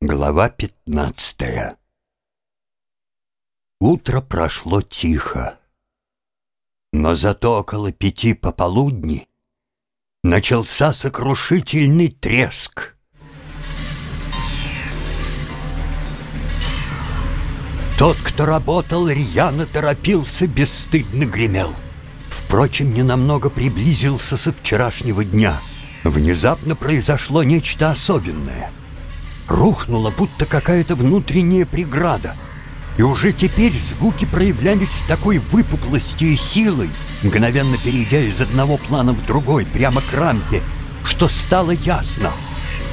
Глава пятнадцатая Утро прошло тихо, но зато около пяти пополудни начался сокрушительный треск. Тот, кто работал, рьяно торопился, бесстыдно гремел. Впрочем, ненамного приблизился со вчерашнего дня. Внезапно произошло нечто особенное — рухнула, будто какая-то внутренняя преграда. И уже теперь звуки проявлялись с такой выпуклостью и силой, мгновенно перейдя из одного плана в другой, прямо к рампе, что стало ясно.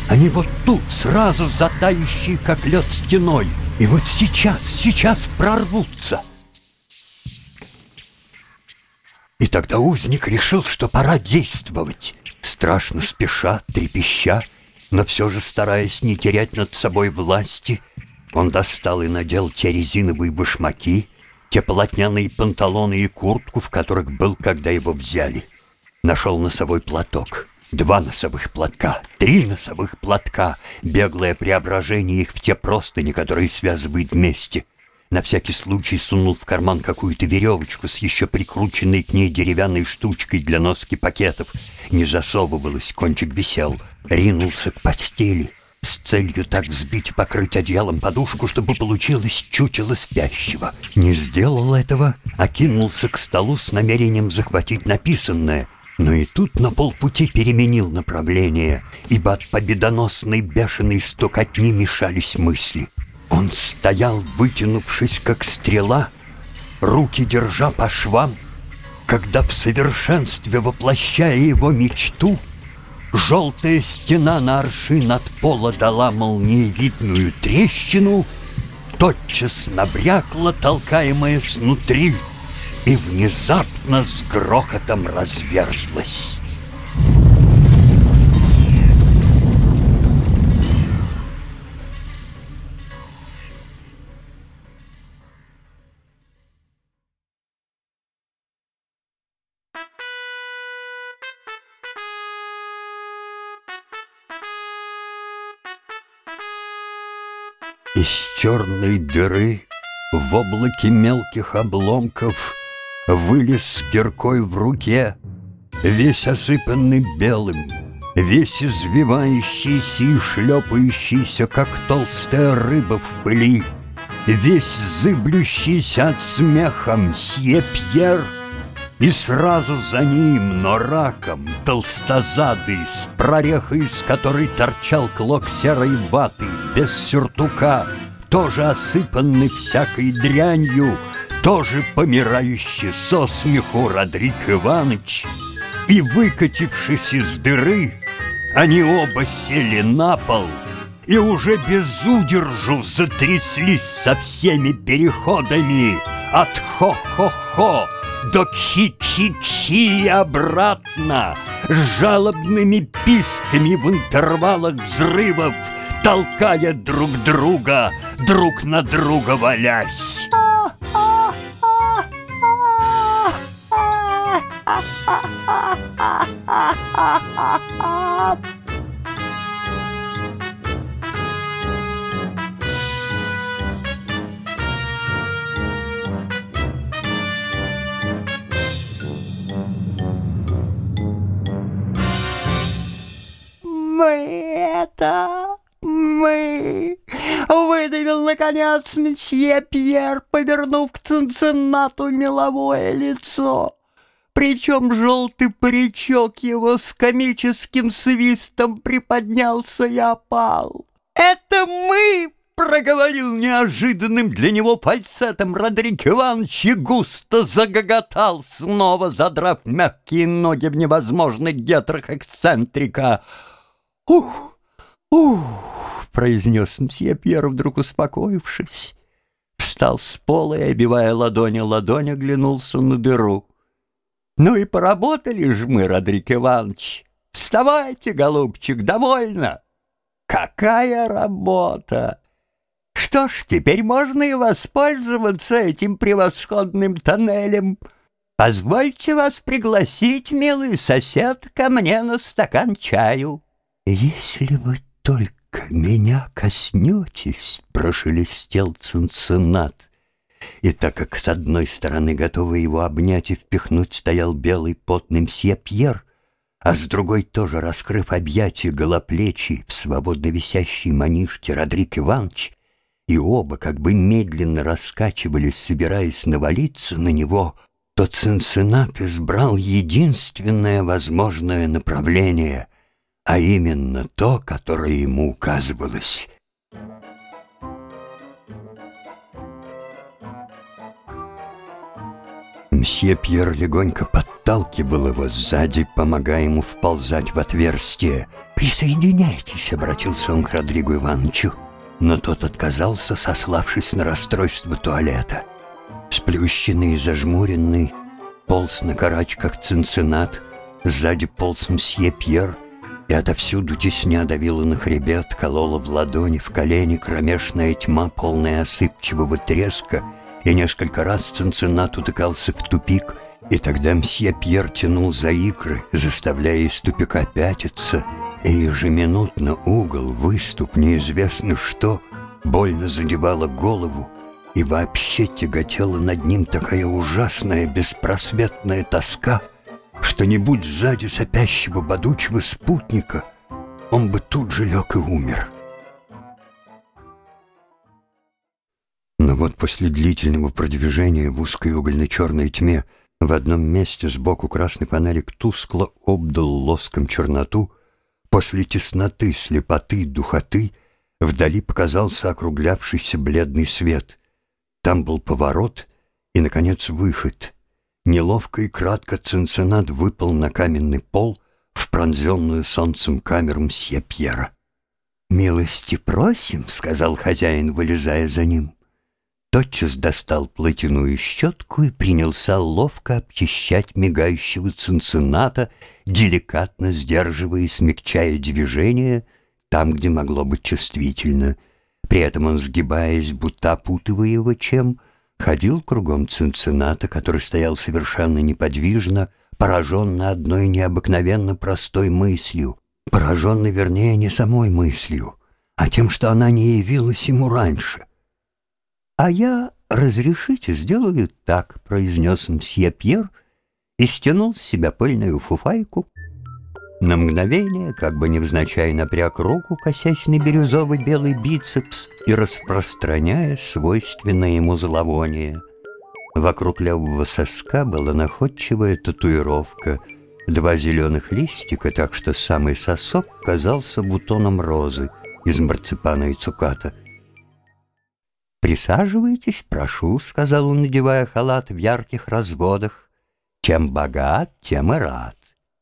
Они вот тут, сразу затающие, как лед стеной, и вот сейчас, сейчас прорвутся. И тогда узник решил, что пора действовать. Страшно спеша, трепеща, но все же, стараясь не терять над собой власти, он достал и надел те резиновые башмаки, те полотняные панталоны и куртку, в которых был, когда его взяли. Нашел носовой платок, два носовых платка, три носовых платка, беглое преображение их в те простыни, которые связывают вместе — на всякий случай сунул в карман какую-то веревочку с еще прикрученной к ней деревянной штучкой для носки пакетов. Не засовывалась, кончик висел. Ринулся к постели с целью так взбить и покрыть одеялом подушку, чтобы получилось чучело спящего. Не сделал этого, а кинулся к столу с намерением захватить написанное. Но и тут на полпути переменил направление, ибо от победоносной бешеной стукотни мешались мысли. Он стоял, вытянувшись, как стрела, руки держа по швам, когда в совершенстве воплощая его мечту, желтая стена на аршин от пола дала молниевидную трещину, тотчас набрякла, толкаемая снутри, и внезапно с грохотом разверзлась. Из черной дыры в облаке мелких обломков Вылез с киркой в руке, Весь осыпанный белым, Весь извивающийся и шлепающийся, Как толстая рыба в пыли, Весь зыблющийся от смеха мсье Пьер — и сразу за ним, но раком, толстозадый, с прорехой, из которой торчал клок серой ваты, без сюртука, тоже осыпанный всякой дрянью, тоже помирающий со смеху Родрик Иваныч. И, выкатившись из дыры, они оба сели на пол и уже без удержу затряслись со всеми переходами от хо-хо-хо до кхи-кхи-кхи обратно, с жалобными писками в интервалах взрывов, толкая друг друга, друг на друга валясь. это мы!» Выдавил, наконец, месье Пьер, повернув к Цинциннату меловое лицо. Причем желтый паричок его с комическим свистом приподнялся и опал. «Это мы!» — проговорил неожиданным для него фальцетом Родрик Иванович и густо загоготал, снова задрав мягкие ноги в невозможных гетрах эксцентрика. «Ух!» «Ух!» — произнес мсье Пьер, вдруг успокоившись. Встал с пола и, обивая ладони ладонь, оглянулся на дыру. «Ну и поработали ж мы, Родрик Иванович! Вставайте, голубчик, довольно!» «Какая работа! Что ж, теперь можно и воспользоваться этим превосходным тоннелем!» Позвольте вас пригласить, милый сосед, ко мне на стакан чаю. Если вы только меня коснетесь», — прошелестел Цинциннат. И так как с одной стороны, готовый его обнять и впихнуть, стоял белый потный мсье Пьер, а с другой тоже, раскрыв объятия голоплечий в свободно висящей манишке Родрик Иванович, и оба как бы медленно раскачивались, собираясь навалиться на него, то Цинциннат избрал единственное возможное направление, а именно то, которое ему указывалось. Мсье Пьер легонько подталкивал его сзади, помогая ему вползать в отверстие. «Присоединяйтесь», — обратился он к Родригу Ивановичу. Но тот отказался, сославшись на расстройство туалета. Сплющенный и зажмуренный, полз на карачках Цинциннат, сзади полз мсье Пьер, и отовсюду тесня давила на хребет, колола в ладони, в колени кромешная тьма, полная осыпчивого треска — и несколько раз Цинциннат утыкался в тупик, и тогда мсье Пьер тянул за икры, заставляя из тупика пятиться, и ежеминутно угол, выступ, неизвестно что, больно задевало голову, и вообще тяготела над ним такая ужасная беспросветная тоска, что не будь сзади сопящего бодучего спутника, он бы тут же лег и умер. Но вот после длительного продвижения в узкой угольно-черной тьме в одном месте сбоку красный фонарик тускло обдал лоском черноту, после тесноты, слепоты, духоты вдали показался округлявшийся бледный свет. Там был поворот и, наконец, выход. Неловко и кратко Цинциннат выпал на каменный пол в пронзенную солнцем камеру мсье Пьера. «Милости просим», — сказал хозяин, вылезая за ним тотчас достал платяную щетку и принялся ловко обчищать мигающего цинцината, деликатно сдерживая и смягчая движение там, где могло быть чувствительно. При этом он, сгибаясь, будто опутывая его чем, ходил кругом цинцината, который стоял совершенно неподвижно, пораженный одной необыкновенно простой мыслью, пораженный, вернее, не самой мыслью, а тем, что она не явилась ему раньше — «А я, разрешите, сделаю так», — произнес мсье Пьер и стянул с себя пыльную фуфайку. На мгновение, как бы невзначай напряг руку, косясь на бирюзовый белый бицепс и распространяя свойственное ему зловоние. Вокруг левого соска была находчивая татуировка, два зеленых листика, так что самый сосок казался бутоном розы из марципана и цуката — «Присаживайтесь, прошу», — сказал он, надевая халат в ярких разводах. «Чем богат, тем и рад.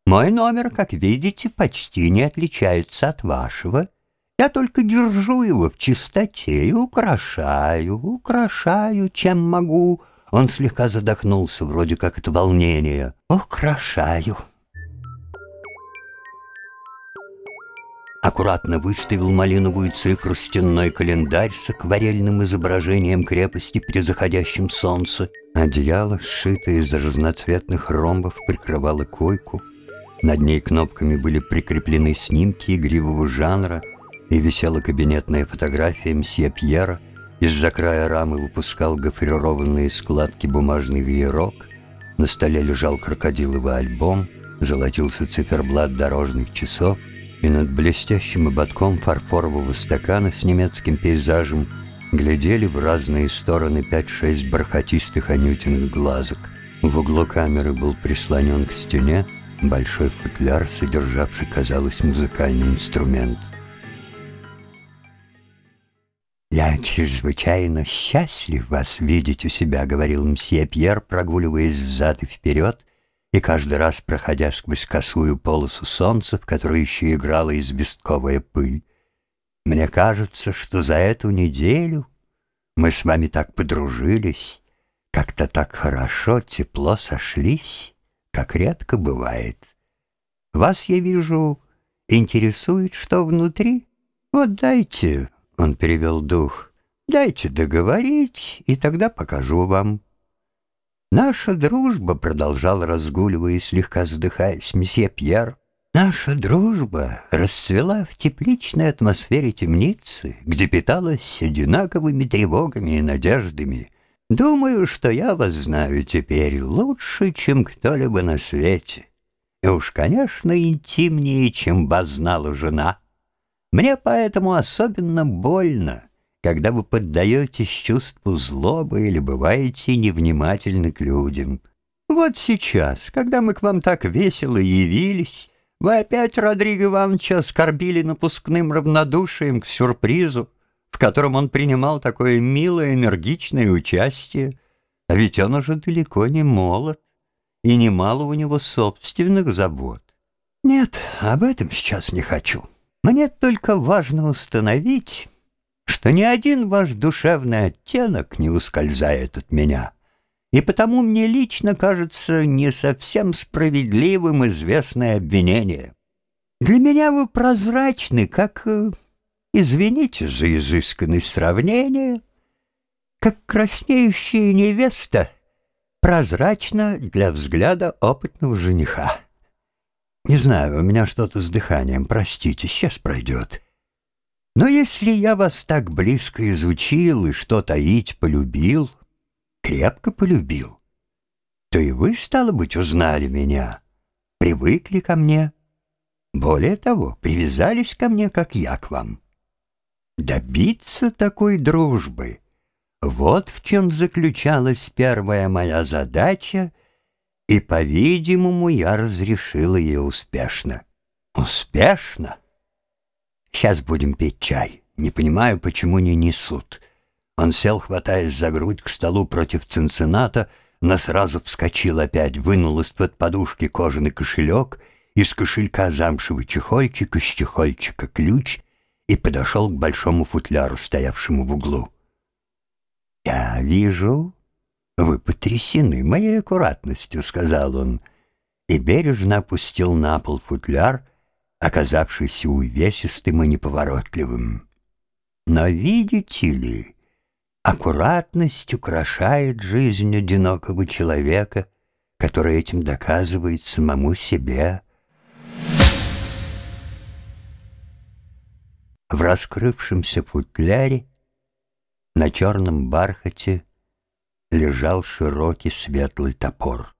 Мой номер, как видите, почти не отличается от вашего. Я только держу его в чистоте и украшаю, украшаю, чем могу». Он слегка задохнулся, вроде как от волнения. «Украшаю». аккуратно выставил малиновую цифру стенной календарь с акварельным изображением крепости при заходящем солнце. Одеяло, сшитое из разноцветных ромбов, прикрывало койку. Над ней кнопками были прикреплены снимки игривого жанра и висела кабинетная фотография мсье Пьера. Из-за края рамы выпускал гофрированные складки бумажный веерок. На столе лежал крокодиловый альбом, золотился циферблат дорожных часов — и над блестящим ободком фарфорового стакана с немецким пейзажем глядели в разные стороны пять-шесть бархатистых анютиных глазок. В углу камеры был прислонен к стене большой футляр, содержавший, казалось, музыкальный инструмент. «Я чрезвычайно счастлив вас видеть у себя», — говорил мсье Пьер, прогуливаясь взад и вперед — и каждый раз, проходя сквозь косую полосу солнца, в которой еще играла известковая пыль, мне кажется, что за эту неделю мы с вами так подружились, как-то так хорошо, тепло сошлись, как редко бывает. Вас, я вижу, интересует, что внутри? Вот дайте, — он перевел дух, — дайте договорить, и тогда покажу вам. Наша дружба, продолжал разгуливая и слегка задыхаясь, месье Пьер, Наша дружба расцвела в тепличной атмосфере темницы, где питалась одинаковыми тревогами и надеждами. Думаю, что я вас знаю теперь лучше, чем кто-либо на свете. И уж, конечно, интимнее, чем вас знала жена. Мне поэтому особенно больно, когда вы поддаетесь чувству злобы или бываете невнимательны к людям. Вот сейчас, когда мы к вам так весело явились, вы опять, Родриго Ивановича, оскорбили напускным равнодушием к сюрпризу, котором он принимал такое милое, энергичное участие, а ведь он уже далеко не молод, и немало у него собственных забот. Нет, об этом сейчас не хочу. Мне только важно установить, что ни один ваш душевный оттенок не ускользает от меня, и потому мне лично кажется не совсем справедливым известное обвинение. Для меня вы прозрачны, как, э, извините за изысканность сравнения, как краснеющая невеста прозрачна для взгляда опытного жениха. Не знаю, у меня что-то с дыханием, простите, сейчас пройдет. Но если я вас так близко изучил и что таить полюбил, крепко полюбил, то и вы, стало быть, узнали меня, привыкли ко мне. Более того, привязались ко мне, как я к вам. Добиться такой дружбы — вот в чем заключалась первая моя задача, и, по-видимому, я разрешила ее успешно. Успешно? Сейчас будем пить чай. Не понимаю, почему не несут. Он сел, хватаясь за грудь к столу против Цинцината, но сразу вскочил опять, вынул из-под подушки кожаный кошелек, из кошелька замшевый чехольчик, из чехольчика ключ и подошел к большому футляру, стоявшему в углу. «Я вижу, вы потрясены моей аккуратностью», — сказал он, и бережно опустил на пол футляр, оказавшийся увесистым и неповоротливым. Но видите ли, аккуратность украшает жизнь одинокого человека, который этим доказывает самому себе. В раскрывшемся футляре на черном бархате лежал широкий светлый топор.